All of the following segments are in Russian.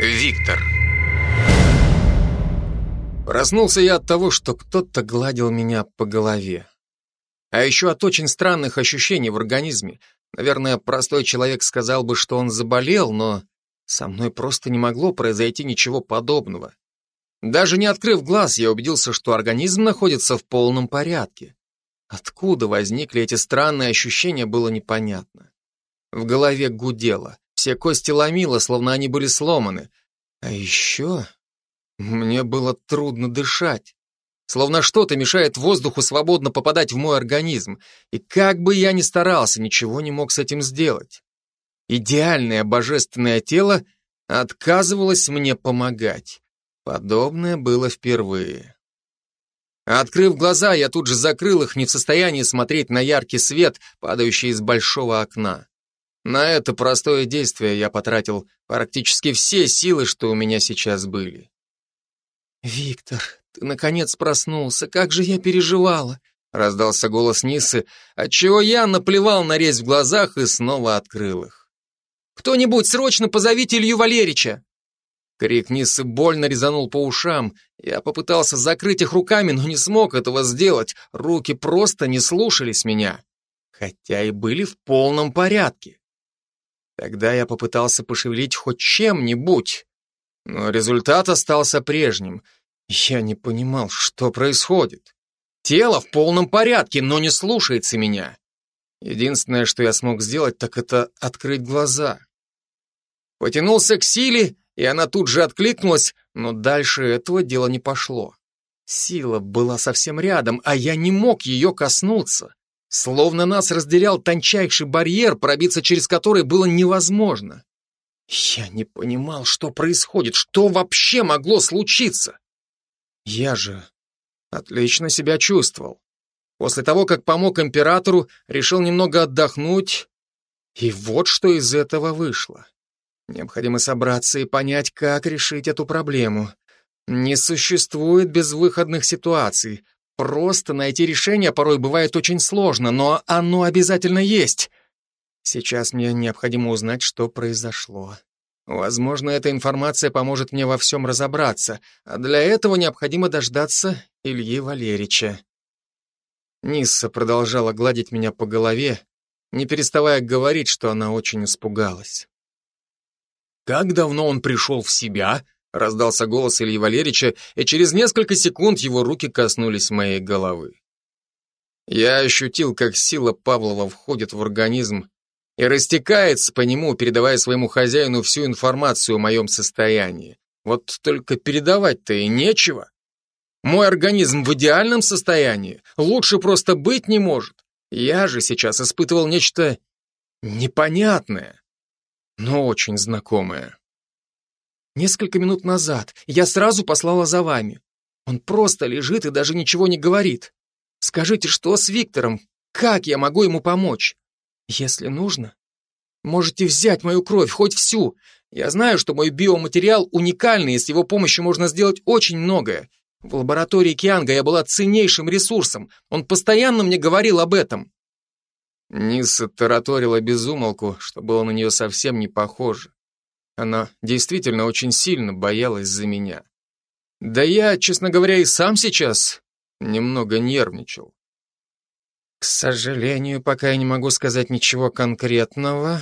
Виктор. Проснулся я от того, что кто-то гладил меня по голове. А еще от очень странных ощущений в организме. Наверное, простой человек сказал бы, что он заболел, но со мной просто не могло произойти ничего подобного. Даже не открыв глаз, я убедился, что организм находится в полном порядке. Откуда возникли эти странные ощущения, было непонятно. В голове гудело, все кости ломило, словно они были сломаны. А еще мне было трудно дышать. Словно что-то мешает воздуху свободно попадать в мой организм. И как бы я ни старался, ничего не мог с этим сделать. Идеальное божественное тело отказывалось мне помогать. Подобное было впервые. Открыв глаза, я тут же закрыл их, не в состоянии смотреть на яркий свет, падающий из большого окна. На это простое действие я потратил практически все силы, что у меня сейчас были. «Виктор, ты наконец проснулся, как же я переживала!» Раздался голос Нисы, отчего я наплевал на резь в глазах и снова открыл их. «Кто-нибудь срочно позовите Илью Валерича!» Крик Нисы больно резанул по ушам. Я попытался закрыть их руками, но не смог этого сделать. Руки просто не слушались меня. Хотя и были в полном порядке. Тогда я попытался пошевелить хоть чем-нибудь. Но результат остался прежним. Я не понимал, что происходит. Тело в полном порядке, но не слушается меня. Единственное, что я смог сделать, так это открыть глаза. Потянулся к силе и она тут же откликнулась, но дальше этого дела не пошло. Сила была совсем рядом, а я не мог ее коснуться. Словно нас разделял тончайший барьер, пробиться через который было невозможно. Я не понимал, что происходит, что вообще могло случиться. Я же отлично себя чувствовал. После того, как помог императору, решил немного отдохнуть, и вот что из этого вышло. Необходимо собраться и понять, как решить эту проблему. Не существует безвыходных ситуаций. Просто найти решение порой бывает очень сложно, но оно обязательно есть. Сейчас мне необходимо узнать, что произошло. Возможно, эта информация поможет мне во всем разобраться, а для этого необходимо дождаться Ильи Валерьевича. Нисса продолжала гладить меня по голове, не переставая говорить, что она очень испугалась. «Как давно он пришел в себя?» Раздался голос Ильи Валерьевича, и через несколько секунд его руки коснулись моей головы. Я ощутил, как сила Павлова входит в организм и растекается по нему, передавая своему хозяину всю информацию о моем состоянии. Вот только передавать-то и нечего. Мой организм в идеальном состоянии, лучше просто быть не может. Я же сейчас испытывал нечто непонятное но очень знакомая. Несколько минут назад я сразу послала за вами. Он просто лежит и даже ничего не говорит. Скажите, что с Виктором? Как я могу ему помочь? Если нужно, можете взять мою кровь, хоть всю. Я знаю, что мой биоматериал уникальный, и с его помощью можно сделать очень многое. В лаборатории Кианга я была ценнейшим ресурсом. Он постоянно мне говорил об этом. Ниса тараторила безумолку, что было на нее совсем не похоже. Она действительно очень сильно боялась за меня. Да я, честно говоря, и сам сейчас немного нервничал. К сожалению, пока я не могу сказать ничего конкретного.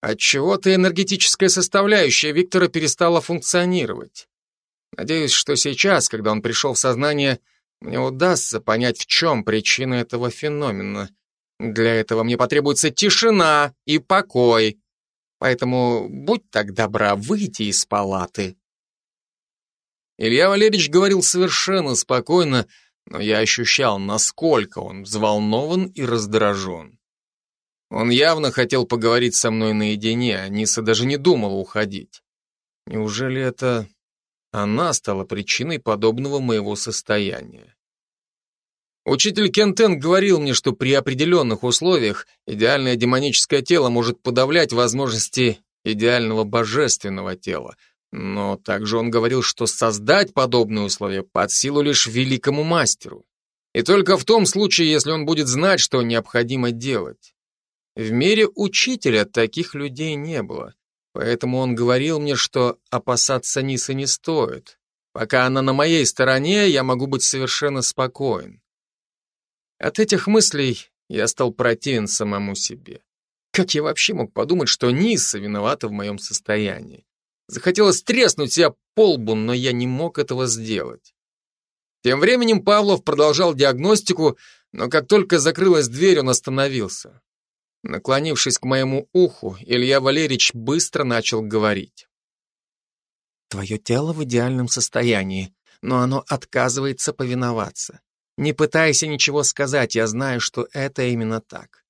Отчего-то энергетическая составляющая Виктора перестала функционировать. Надеюсь, что сейчас, когда он пришел в сознание, мне удастся понять, в чем причина этого феномена — для этого мне потребуется тишина и покой. Поэтому будь так добра, выйти из палаты. Илья Валерьевич говорил совершенно спокойно, но я ощущал, насколько он взволнован и раздражен. Он явно хотел поговорить со мной наедине, а Ниса даже не думала уходить. Неужели это она стала причиной подобного моего состояния? Учитель Кентен говорил мне, что при определенных условиях идеальное демоническое тело может подавлять возможности идеального божественного тела. Но также он говорил, что создать подобные условия под силу лишь великому мастеру. И только в том случае, если он будет знать, что необходимо делать. В мире учителя таких людей не было. Поэтому он говорил мне, что опасаться Нисы не стоит. Пока она на моей стороне, я могу быть совершенно спокоен. От этих мыслей я стал противен самому себе. Как я вообще мог подумать, что Ниса виновата в моем состоянии? Захотелось треснуть себя по лбу, но я не мог этого сделать. Тем временем Павлов продолжал диагностику, но как только закрылась дверь, он остановился. Наклонившись к моему уху, Илья Валерьевич быстро начал говорить. «Твое тело в идеальном состоянии, но оно отказывается повиноваться. Не пытайся ничего сказать, я знаю, что это именно так.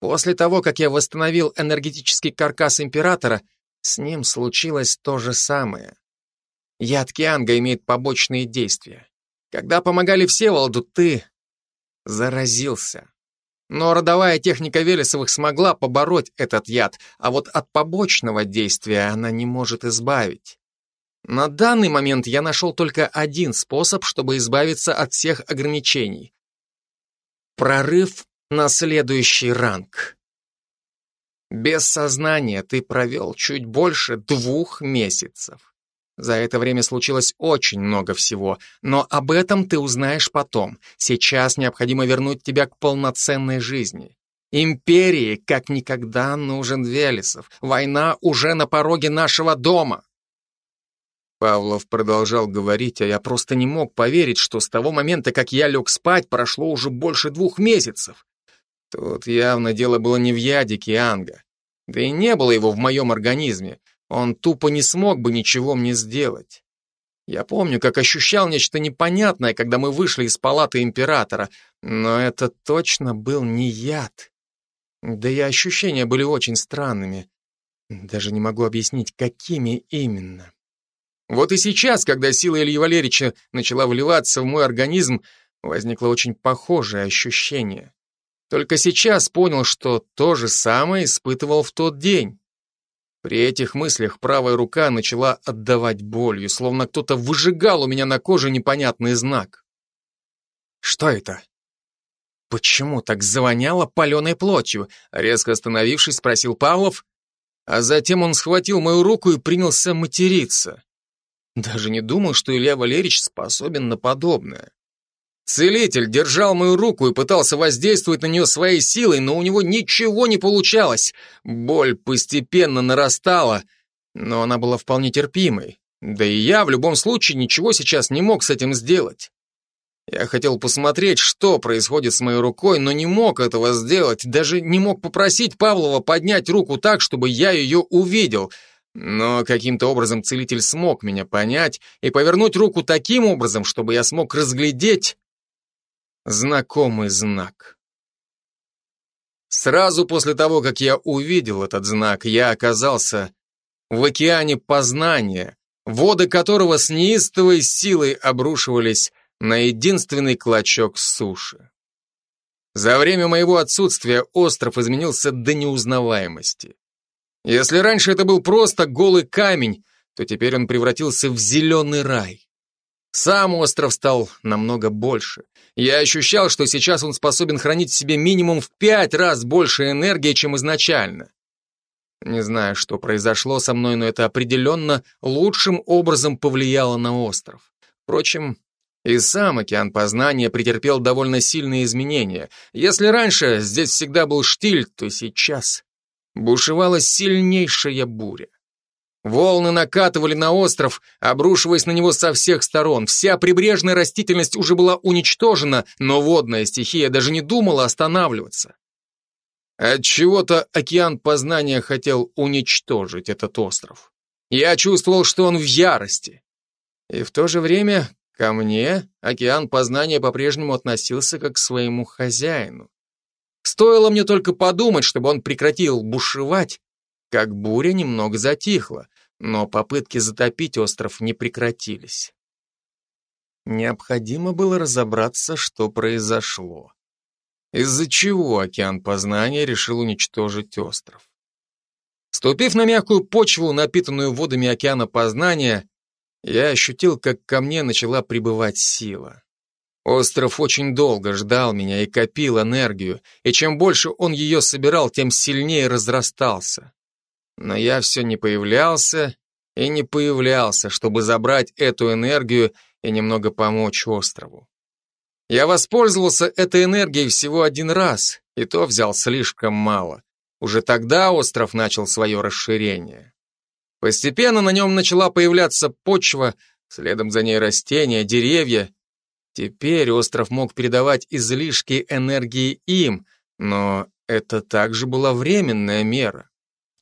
После того, как я восстановил энергетический каркас Императора, с ним случилось то же самое. Яд Кианга имеет побочные действия. Когда помогали Всеволоду, ты заразился. Но родовая техника Велесовых смогла побороть этот яд, а вот от побочного действия она не может избавить. На данный момент я нашел только один способ, чтобы избавиться от всех ограничений. Прорыв на следующий ранг. Без сознания ты провел чуть больше двух месяцев. За это время случилось очень много всего, но об этом ты узнаешь потом. Сейчас необходимо вернуть тебя к полноценной жизни. Империи как никогда нужен Велесов. Война уже на пороге нашего дома. Павлов продолжал говорить, а я просто не мог поверить, что с того момента, как я лег спать, прошло уже больше двух месяцев. Тут явно дело было не в яде Кианга. Да и не было его в моем организме. Он тупо не смог бы ничего мне сделать. Я помню, как ощущал нечто непонятное, когда мы вышли из палаты императора, но это точно был не яд. Да и ощущения были очень странными. Даже не могу объяснить, какими именно. Вот и сейчас, когда сила Ильи Валерьевича начала вливаться в мой организм, возникло очень похожее ощущение. Только сейчас понял, что то же самое испытывал в тот день. При этих мыслях правая рука начала отдавать болью, словно кто-то выжигал у меня на коже непонятный знак. Что это? Почему так завоняло паленой плотью? Резко остановившись, спросил Павлов, а затем он схватил мою руку и принялся материться. Даже не думал, что Илья Валерьевич способен на подобное. Целитель держал мою руку и пытался воздействовать на нее своей силой, но у него ничего не получалось. Боль постепенно нарастала, но она была вполне терпимой. Да и я в любом случае ничего сейчас не мог с этим сделать. Я хотел посмотреть, что происходит с моей рукой, но не мог этого сделать, даже не мог попросить Павлова поднять руку так, чтобы я ее увидел. Но каким-то образом целитель смог меня понять и повернуть руку таким образом, чтобы я смог разглядеть знакомый знак. Сразу после того, как я увидел этот знак, я оказался в океане познания, воды которого с неистовой силой обрушивались на единственный клочок суши. За время моего отсутствия остров изменился до неузнаваемости. Если раньше это был просто голый камень, то теперь он превратился в зеленый рай. Сам остров стал намного больше. Я ощущал, что сейчас он способен хранить в себе минимум в пять раз больше энергии, чем изначально. Не знаю, что произошло со мной, но это определенно лучшим образом повлияло на остров. Впрочем, и сам океан познания претерпел довольно сильные изменения. Если раньше здесь всегда был штиль, то сейчас бушевала сильнейшая буря. Волны накатывали на остров, обрушиваясь на него со всех сторон. Вся прибрежная растительность уже была уничтожена, но водная стихия даже не думала останавливаться. Отчего-то океан познания хотел уничтожить этот остров. Я чувствовал, что он в ярости. И в то же время ко мне океан познания по-прежнему относился как к своему хозяину. Стоило мне только подумать, чтобы он прекратил бушевать, как буря немного затихла, но попытки затопить остров не прекратились. Необходимо было разобраться, что произошло. Из-за чего океан познания решил уничтожить остров. Ступив на мягкую почву, напитанную водами океана познания, я ощутил, как ко мне начала прибывать сила. Остров очень долго ждал меня и копил энергию, и чем больше он ее собирал, тем сильнее разрастался. Но я все не появлялся и не появлялся, чтобы забрать эту энергию и немного помочь острову. Я воспользовался этой энергией всего один раз, и то взял слишком мало. Уже тогда остров начал свое расширение. Постепенно на нем начала появляться почва, следом за ней растения, деревья. Теперь остров мог передавать излишки энергии им, но это также была временная мера.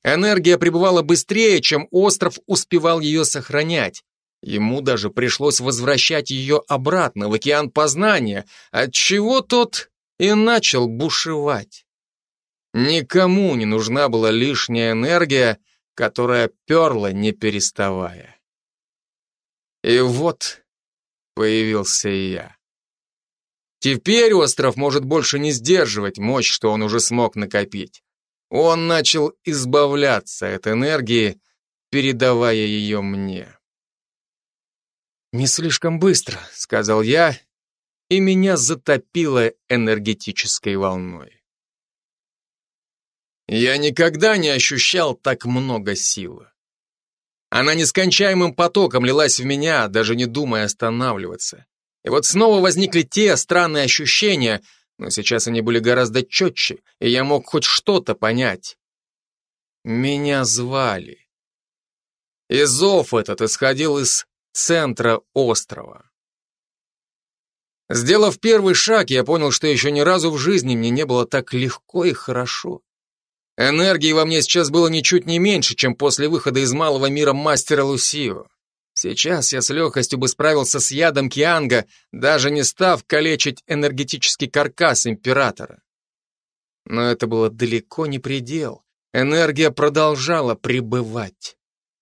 Энергия пребывала быстрее, чем остров успевал ее сохранять. Ему даже пришлось возвращать ее обратно в океан познания, отчего тот и начал бушевать. Никому не нужна была лишняя энергия, которая перла не переставая. И вот появился и я. Теперь остров может больше не сдерживать мощь, что он уже смог накопить. Он начал избавляться от энергии, передавая ее мне. «Не слишком быстро», — сказал я, и меня затопило энергетической волной. Я никогда не ощущал так много силы. Она нескончаемым потоком лилась в меня, даже не думая останавливаться. И вот снова возникли те странные ощущения, но сейчас они были гораздо четче, и я мог хоть что-то понять. Меня звали. И зов этот исходил из центра острова. Сделав первый шаг, я понял, что еще ни разу в жизни мне не было так легко и хорошо. Энергии во мне сейчас было ничуть не меньше, чем после выхода из малого мира мастера Лусио. Сейчас я с легкостью бы справился с ядом Кианга, даже не став калечить энергетический каркас императора. Но это было далеко не предел. Энергия продолжала пребывать.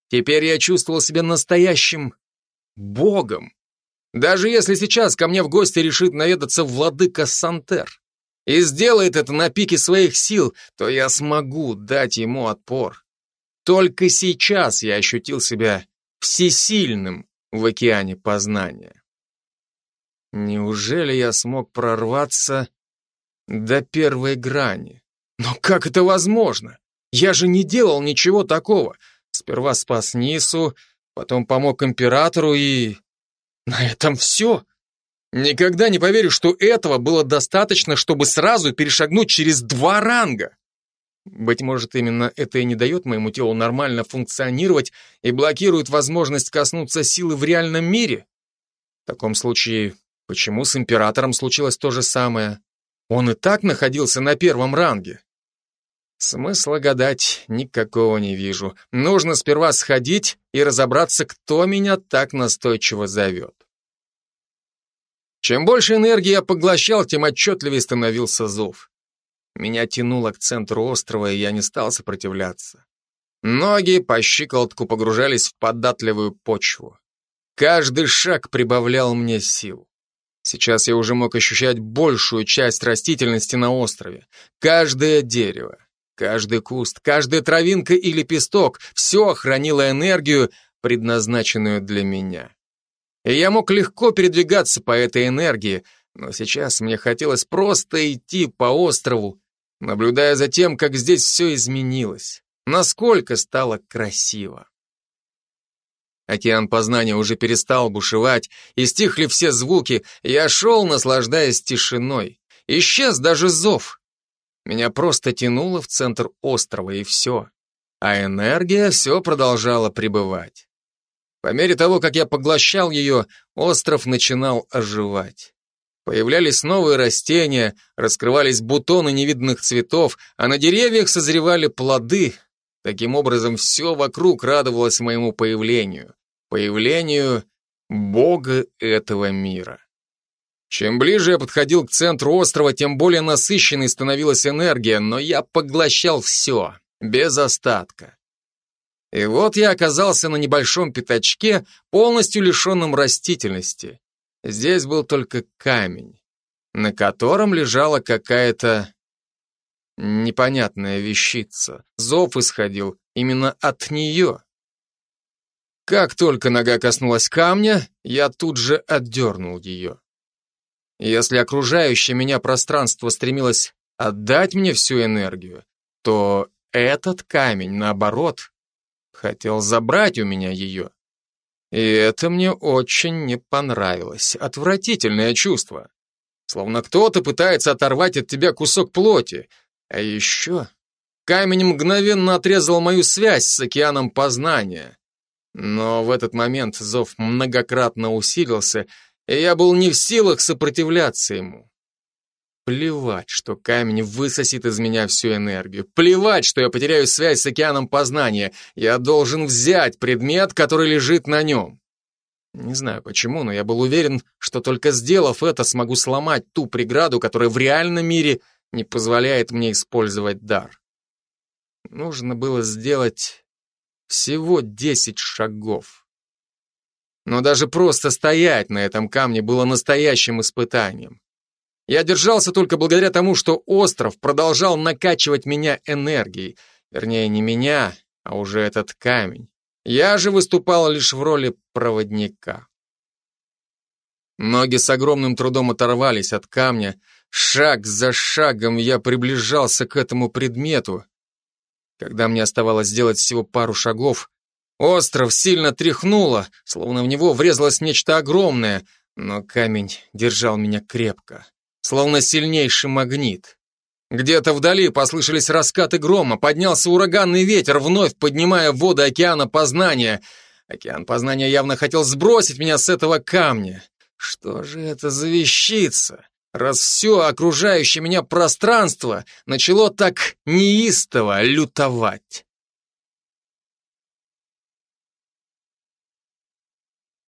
Теперь я чувствовал себя настоящим богом. Даже если сейчас ко мне в гости решит наведаться владыка Сантер и сделает это на пике своих сил, то я смогу дать ему отпор. Только сейчас я ощутил себя всесильным в океане познания. Неужели я смог прорваться до первой грани? Но как это возможно? Я же не делал ничего такого. Сперва спас Нису, потом помог императору и... На этом все. Никогда не поверю, что этого было достаточно, чтобы сразу перешагнуть через два ранга. Быть может, именно это и не дает моему телу нормально функционировать и блокирует возможность коснуться силы в реальном мире? В таком случае, почему с императором случилось то же самое? Он и так находился на первом ранге. Смысла гадать никакого не вижу. Нужно сперва сходить и разобраться, кто меня так настойчиво зовет. Чем больше энергии я поглощал, тем отчетливее становился зов. Меня тянуло к центру острова, и я не стал сопротивляться. Ноги по щиколотку погружались в податливую почву. Каждый шаг прибавлял мне сил. Сейчас я уже мог ощущать большую часть растительности на острове. Каждое дерево, каждый куст, каждая травинка и лепесток — все хранило энергию, предназначенную для меня. И я мог легко передвигаться по этой энергии, но сейчас мне хотелось просто идти по острову, наблюдая за тем, как здесь все изменилось, насколько стало красиво. Океан познания уже перестал бушевать, и стихли все звуки, я шел, наслаждаясь тишиной. Исчез даже зов. Меня просто тянуло в центр острова, и все. А энергия все продолжала пребывать. По мере того, как я поглощал ее, остров начинал оживать. Появлялись новые растения, раскрывались бутоны невиданных цветов, а на деревьях созревали плоды. Таким образом, все вокруг радовалось моему появлению. Появлению Бога этого мира. Чем ближе я подходил к центру острова, тем более насыщенной становилась энергия, но я поглощал все, без остатка. И вот я оказался на небольшом пятачке, полностью лишенном растительности. Здесь был только камень, на котором лежала какая-то непонятная вещица. Зов исходил именно от нее. Как только нога коснулась камня, я тут же отдернул ее. Если окружающее меня пространство стремилось отдать мне всю энергию, то этот камень, наоборот, хотел забрать у меня ее. И это мне очень не понравилось. Отвратительное чувство. Словно кто-то пытается оторвать от тебя кусок плоти. А еще камень мгновенно отрезал мою связь с океаном познания. Но в этот момент зов многократно усилился, и я был не в силах сопротивляться ему. Плевать, что камень высосит из меня всю энергию. Плевать, что я потеряю связь с океаном познания. Я должен взять предмет, который лежит на нем. Не знаю почему, но я был уверен, что только сделав это, смогу сломать ту преграду, которая в реальном мире не позволяет мне использовать дар. Нужно было сделать всего десять шагов. Но даже просто стоять на этом камне было настоящим испытанием. Я держался только благодаря тому, что остров продолжал накачивать меня энергией. Вернее, не меня, а уже этот камень. Я же выступал лишь в роли проводника. Ноги с огромным трудом оторвались от камня. Шаг за шагом я приближался к этому предмету. Когда мне оставалось сделать всего пару шагов, остров сильно тряхнуло, словно в него врезалось нечто огромное, но камень держал меня крепко словно сильнейший магнит. Где-то вдали послышались раскаты грома, поднялся ураганный ветер, вновь поднимая воды океана познания. Океан познания явно хотел сбросить меня с этого камня. Что же это за вещица? Раз все окружающее меня пространство начало так неистово лютовать.